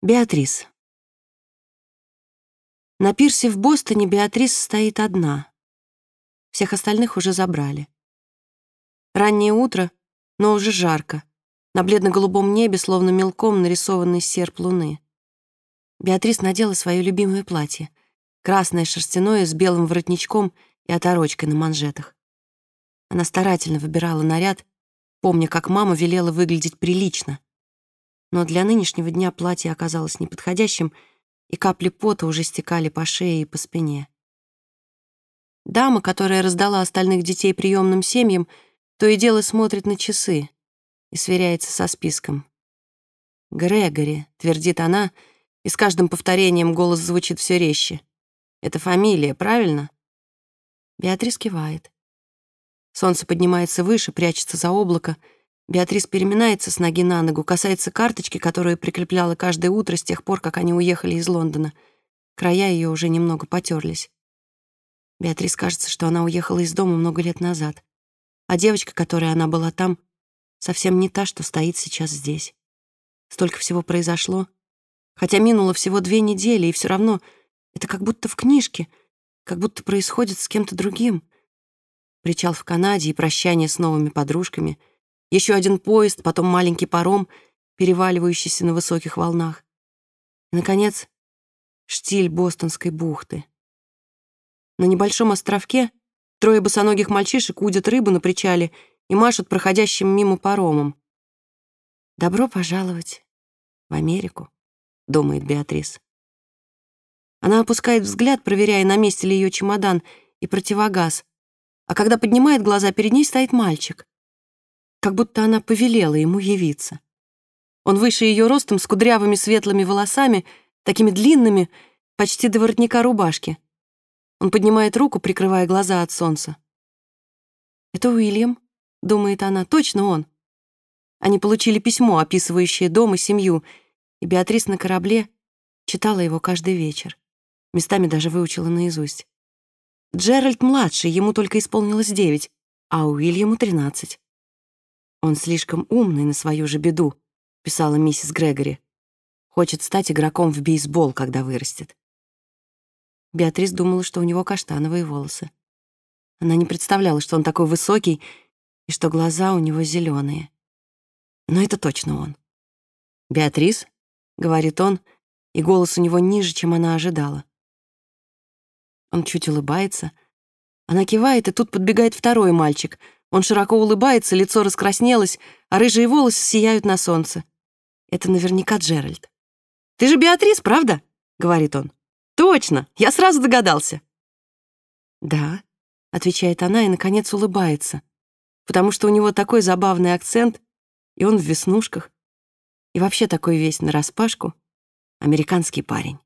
Беатрис. На пирсе в Бостоне Беатрис стоит одна. Всех остальных уже забрали. Раннее утро, но уже жарко. На бледно-голубом небе словно мелком нарисованный серп луны. Беатрис надела свое любимое платье. Красное шерстяное с белым воротничком и оторочкой на манжетах. Она старательно выбирала наряд, помня, как мама велела выглядеть прилично, но для нынешнего дня платье оказалось неподходящим, и капли пота уже стекали по шее и по спине. Дама, которая раздала остальных детей приемным семьям, то и дело смотрит на часы и сверяется со списком. «Грегори», — твердит она, и с каждым повторением голос звучит все резче. «Это фамилия, правильно?» Беатрис кивает. Солнце поднимается выше, прячется за облако, Беатрис переминается с ноги на ногу, касается карточки, которую прикрепляла каждое утро с тех пор, как они уехали из Лондона. Края ее уже немного потерлись. Беатрис кажется, что она уехала из дома много лет назад. А девочка, которой она была там, совсем не та, что стоит сейчас здесь. Столько всего произошло. Хотя минуло всего две недели, и все равно это как будто в книжке, как будто происходит с кем-то другим. Причал в Канаде и прощание с новыми подружками — еще один поезд, потом маленький паром, переваливающийся на высоких волнах. И, наконец, штиль Бостонской бухты. На небольшом островке трое босоногих мальчишек удят рыбу на причале и машут проходящим мимо паромом. «Добро пожаловать в Америку», — думает Беатрис. Она опускает взгляд, проверяя, на месте ли ее чемодан и противогаз, а когда поднимает глаза, перед ней стоит мальчик как будто она повелела ему явиться. Он выше ее ростом, с кудрявыми светлыми волосами, такими длинными, почти до воротника рубашки. Он поднимает руку, прикрывая глаза от солнца. «Это Уильям», — думает она, — «точно он». Они получили письмо, описывающее дом и семью, и Беатрис на корабле читала его каждый вечер. Местами даже выучила наизусть. Джеральд младший, ему только исполнилось девять, а Уильяму тринадцать. «Он слишком умный на свою же беду», — писала миссис Грегори. «Хочет стать игроком в бейсбол, когда вырастет». Беатрис думала, что у него каштановые волосы. Она не представляла, что он такой высокий и что глаза у него зеленые. Но это точно он. «Беатрис», — говорит он, и голос у него ниже, чем она ожидала. Он чуть улыбается. Она кивает, и тут подбегает второй мальчик — он широко улыбается, лицо раскраснелось, а рыжие волосы сияют на солнце. Это наверняка Джеральд. «Ты же Беатрис, правда?» — говорит он. «Точно! Я сразу догадался!» «Да», — отвечает она и, наконец, улыбается, потому что у него такой забавный акцент, и он в веснушках, и вообще такой весь нараспашку, американский парень.